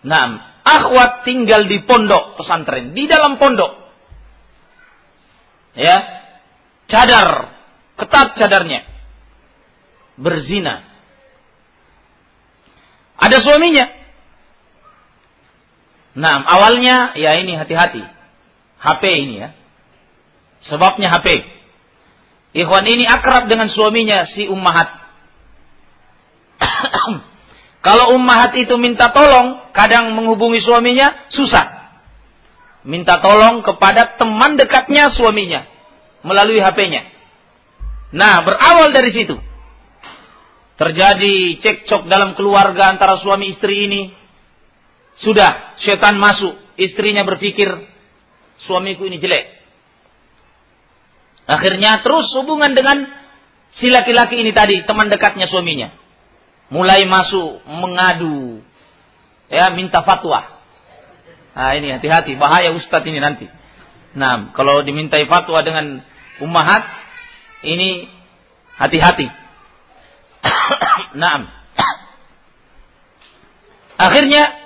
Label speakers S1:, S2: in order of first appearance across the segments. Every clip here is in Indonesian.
S1: Nah, akhwat tinggal di pondok pesantren, di dalam pondok. Ya, cadar, ketat cadarnya. Berzina. Ada suaminya. Nah, awalnya ya ini hati-hati. HP ini ya. Sebabnya HP. Ikhwan ini akrab dengan suaminya si Ummahat. Kalau Ummahat itu minta tolong, kadang menghubungi suaminya susah. Minta tolong kepada teman dekatnya suaminya melalui HP-nya. Nah, berawal dari situ. Terjadi cekcok dalam keluarga antara suami istri ini. Sudah, setan masuk. Istrinya berpikir, suamiku ini jelek. Akhirnya terus hubungan dengan si laki-laki ini tadi, teman dekatnya suaminya. Mulai masuk mengadu. Ya, minta fatwa. Nah ini hati-hati, bahaya ustadz ini nanti. Nah, kalau dimintai fatwa dengan ummahat, ini hati-hati. nah, akhirnya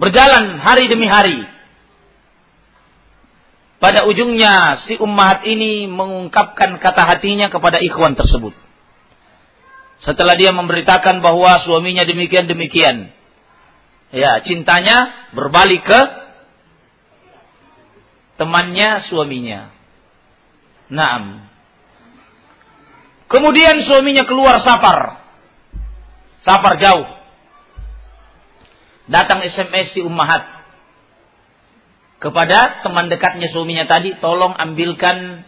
S1: berjalan hari demi hari pada ujungnya si ummahat ini mengungkapkan kata hatinya kepada ikhwan tersebut. Setelah dia memberitakan bahwa suaminya demikian-demikian. Ya, cintanya berbalik ke temannya suaminya. Naam. Kemudian suaminya keluar safar. Safar jauh. Datang SMS si ummahat kepada teman dekatnya suaminya tadi, tolong ambilkan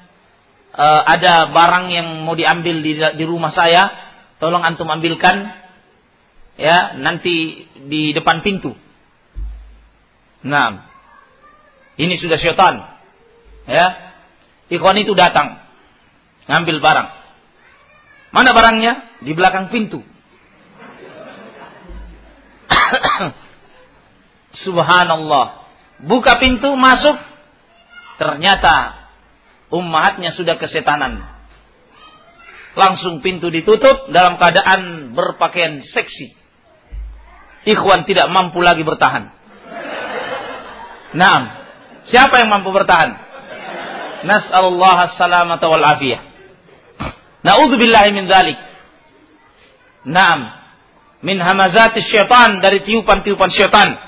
S1: uh, ada barang yang mau diambil di, di rumah saya, tolong antum ambilkan ya nanti di depan pintu. Nah, ini sudah syaitan. Ya, ikhwan itu datang ngambil barang. Mana barangnya? Di belakang pintu. Subhanallah buka pintu masuk ternyata ummahatnya sudah kesetanan langsung pintu ditutup dalam keadaan berpakaian seksi. Ikhwan tidak mampu lagi bertahan. Naam. Siapa yang mampu bertahan? Nas'alullah as-salamata wal afiyah. Na'udzubillahi min dzalik Naam. Min hamazati syaitan dari tiupan-tiupan syaitan